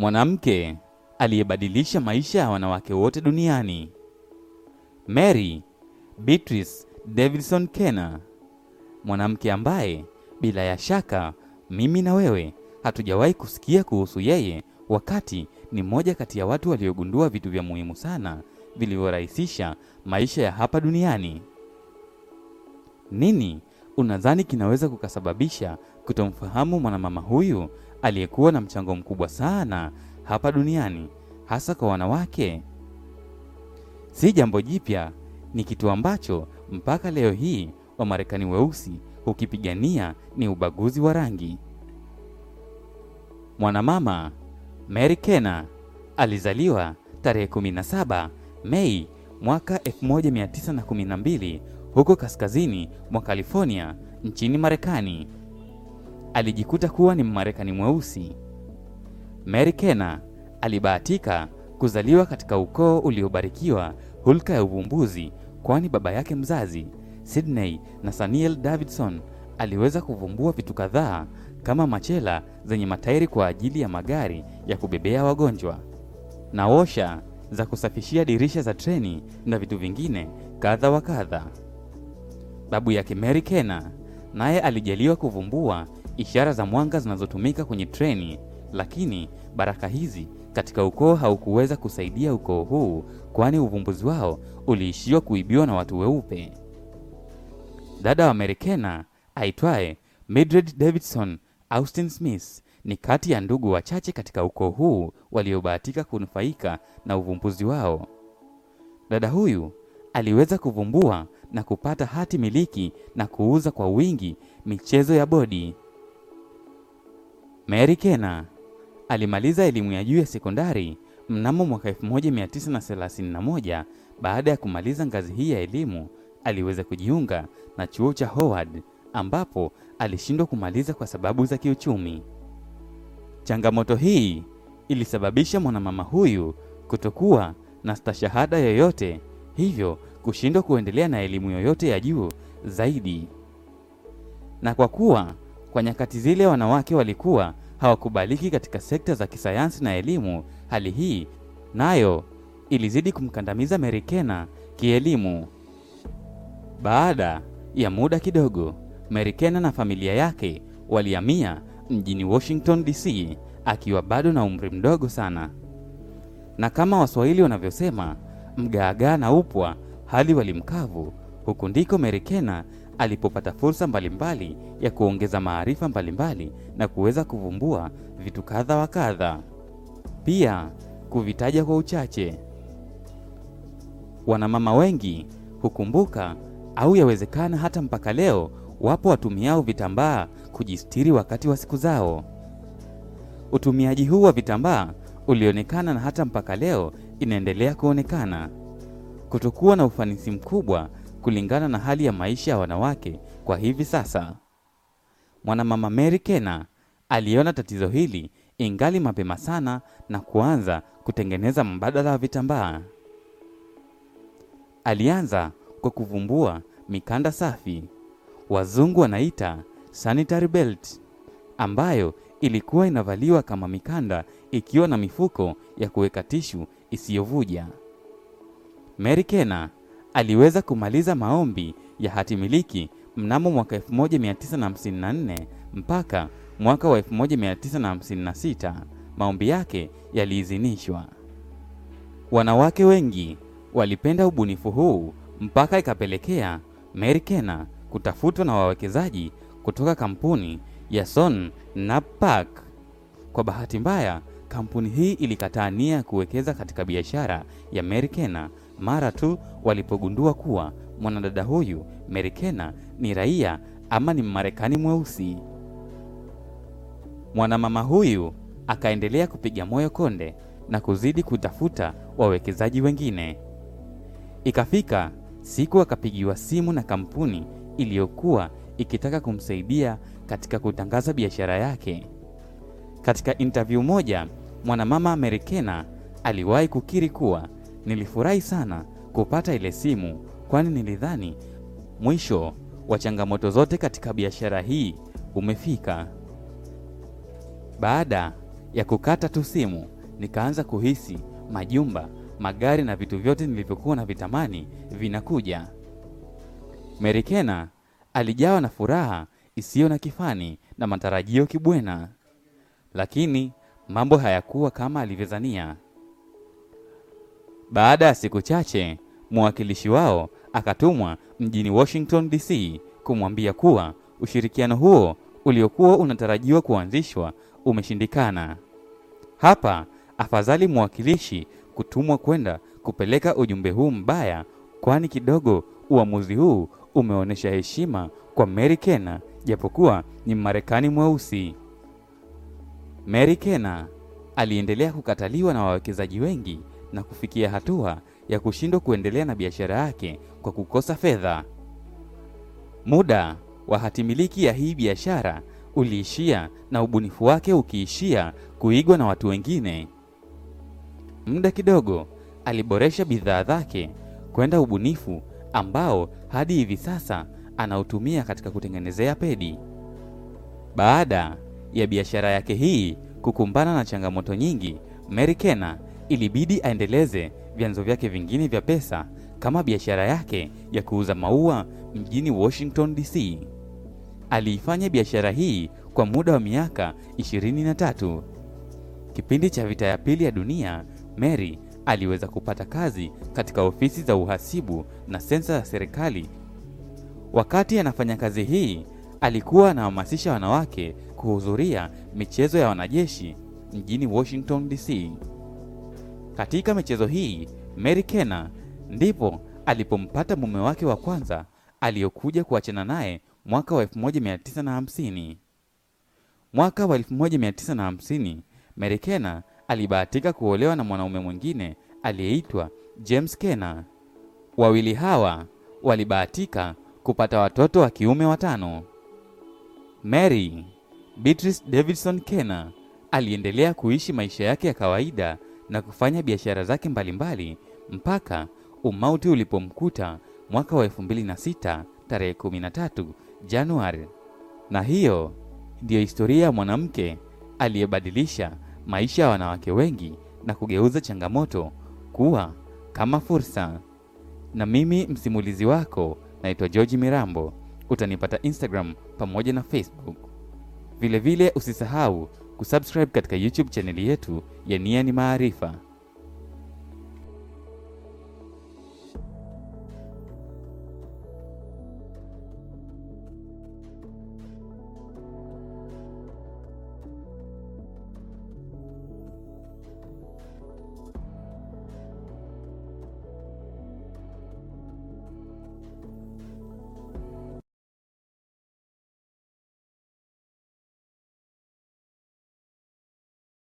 mwanamke aliyebadilisha maisha ya wanawake wote duniani. Mary Beatrice Davidson Kenner, mwanamke ambaye bila ya shaka mimi na wewe hatujawahi kusikia kuhusu yeye, wakati ni mmoja kati ya watu waliogundua vitu vya muhimu sana vilivyorahisisha maisha ya hapa duniani. Nini unadhani kinaweza kukasababisha kutomfahamu mwanamama huyu aliyekuwa na mchango mkubwa sana hapa duniani, hasa kwa wanawake? Si jambo jipya, ni kitu ambacho mpaka leo hii Wamarekani weusi hukipigania, ni ubaguzi wa rangi. Mwanamama Mary Kena alizaliwa tarehe 17 Mei mwaka 1912 huko kaskazini mwa California nchini Marekani. Alijikuta kuwa ni Mmarekani mweusi. Mary Kena alibahatika kuzaliwa katika ukoo uliobarikiwa hulka ya uvumbuzi, kwani baba yake mzazi Sydney Nathaniel Davidson aliweza kuvumbua vitu kadhaa kama machela zenye matairi kwa ajili ya magari ya kubebea wagonjwa na washa za kusafishia dirisha za treni na vitu vingine kadha wa kadha. Babu yake Mary Kena naye alijaliwa kuvumbua ishara za mwanga zinazotumika kwenye treni, lakini baraka hizi katika ukoo haukuweza kusaidia ukoo huu, kwani uvumbuzi wao uliishiwa kuibiwa na watu weupe. Dada wa Mary aitwaye Mildred Davidson Austin Smith ni kati ya ndugu wachache katika ukoo huu waliobahatika kunufaika na uvumbuzi wao. Dada huyu aliweza kuvumbua na kupata hati miliki na kuuza kwa wingi michezo ya bodi. Mary Kena alimaliza elimu ya juu ya sekondari mnamo mwaka 1931. Baada ya kumaliza ngazi hii ya elimu, aliweza kujiunga na chuo cha Howard ambapo alishindwa kumaliza kwa sababu za kiuchumi. Changamoto hii ilisababisha mwanamama huyu kutokuwa na stashahada yoyote, hivyo kushindwa kuendelea na elimu yoyote ya juu zaidi. Na kwa kuwa kwa nyakati zile wanawake walikuwa hawakubaliki katika sekta za kisayansi na elimu, hali hii nayo ilizidi kumkandamiza Merikena kielimu. Baada ya muda kidogo, Merikena na familia yake walihamia mjini Washington DC akiwa bado na umri mdogo sana. Na kama Waswahili wanavyosema, mgaagaa na upwa hali walimkavu. Huku ndiko Merikena alipopata fursa mbalimbali mbali ya kuongeza maarifa mbalimbali na kuweza kuvumbua vitu kadha wa kadha, pia kuvitaja kwa uchache. Wanamama wengi hukumbuka au yawezekana hata mpaka leo wapo watumiao vitambaa kujistiri wakati wa siku zao. Utumiaji huu wa vitambaa ulionekana na hata mpaka leo inaendelea kuonekana kutokuwa na ufanisi mkubwa kulingana na hali ya maisha ya wanawake kwa hivi sasa. Mwanamama Mary Kena aliona tatizo hili ingali mapema sana na kuanza kutengeneza mbadala wa vitambaa. Alianza kwa kuvumbua mikanda safi, wazungu wanaita sanitary belt, ambayo ilikuwa inavaliwa kama mikanda ikiwa na mifuko ya kuweka tishu isiyovuja. Mary Kenner aliweza kumaliza maombi ya hatimiliki mnamo mwaka 1954 mpaka mwaka wa 1956 maombi yake yaliidhinishwa. Wanawake wengi walipenda ubunifu huu mpaka ikapelekea Mary Kena kutafutwa na wawekezaji kutoka kampuni ya Son Napak. Kwa bahati mbaya, kampuni hii ilikataa nia ya kuwekeza katika biashara ya Mary Kenner mara tu walipogundua kuwa mwanadada huyu merikena ni raia ama ni Mmarekani mweusi. Mwanamama huyu akaendelea kupiga moyo konde na kuzidi kutafuta wawekezaji wengine. Ikafika siku akapigiwa simu na kampuni iliyokuwa ikitaka kumsaidia katika kutangaza biashara yake. Katika interview moja, mwanamama merikena aliwahi kukiri kuwa nilifurahi sana kupata ile simu, kwani nilidhani mwisho wa changamoto zote katika biashara hii umefika. Baada ya kukata tu simu, nikaanza kuhisi majumba, magari na vitu vyote nilivyokuwa na vitamani vinakuja. Merikena alijawa na furaha isiyo na kifani na matarajio kibwena, lakini mambo hayakuwa kama alivyodhania. Baada ya siku chache, mwakilishi wao akatumwa mjini Washington DC kumwambia kuwa ushirikiano huo uliokuwa unatarajiwa kuanzishwa umeshindikana. Hapa afadhali mwakilishi kutumwa kwenda kupeleka ujumbe huu mbaya, kwani kidogo uamuzi huu umeonyesha heshima kwa Mary Kena japokuwa ni Marekani mweusi. Mary Kena aliendelea kukataliwa na wawekezaji wengi na kufikia hatua ya kushindwa kuendelea na biashara yake kwa kukosa fedha. Muda wa hatimiliki ya hii biashara uliishia na ubunifu wake ukiishia kuigwa na watu wengine. Muda kidogo aliboresha bidhaa zake kwenda ubunifu ambao hadi hivi sasa anautumia katika kutengenezea pedi. Baada ya biashara yake hii kukumbana na changamoto nyingi, Mary Kena ilibidi aendeleze vyanzo vyake vingine vya pesa kama biashara yake ya kuuza maua mjini Washington DC. Aliifanya biashara hii kwa muda wa miaka ishirini na tatu. Kipindi cha vita ya pili ya dunia, Mary aliweza kupata kazi katika ofisi za uhasibu na sensa za serikali. Wakati anafanya kazi hii, alikuwa anahamasisha wanawake kuhudhuria michezo ya wanajeshi mjini Washington DC. Katika michezo hii, Mary Kena ndipo alipompata mume wake wa kwanza aliyokuja kuachana naye mwaka wa 1950. Mwaka wa 1950, Mary Kena alibahatika kuolewa na mwanaume mwingine aliyeitwa James Kena. Wawili hawa walibahatika kupata watoto wa kiume watano. Mary Beatrice Davidson Kena aliendelea kuishi maisha yake ya kawaida na kufanya biashara zake mbalimbali mpaka umauti ulipomkuta mwaka wa 2006 tarehe 13 Januari. Na hiyo ndiyo historia ya mwanamke aliyebadilisha maisha ya wanawake wengi na kugeuza changamoto kuwa kama fursa. Na mimi msimulizi wako naitwa George Mirambo. Utanipata Instagram pamoja na Facebook. Vilevile usisahau kusubscribe katika YouTube chaneli yetu ya Niani Maarifa.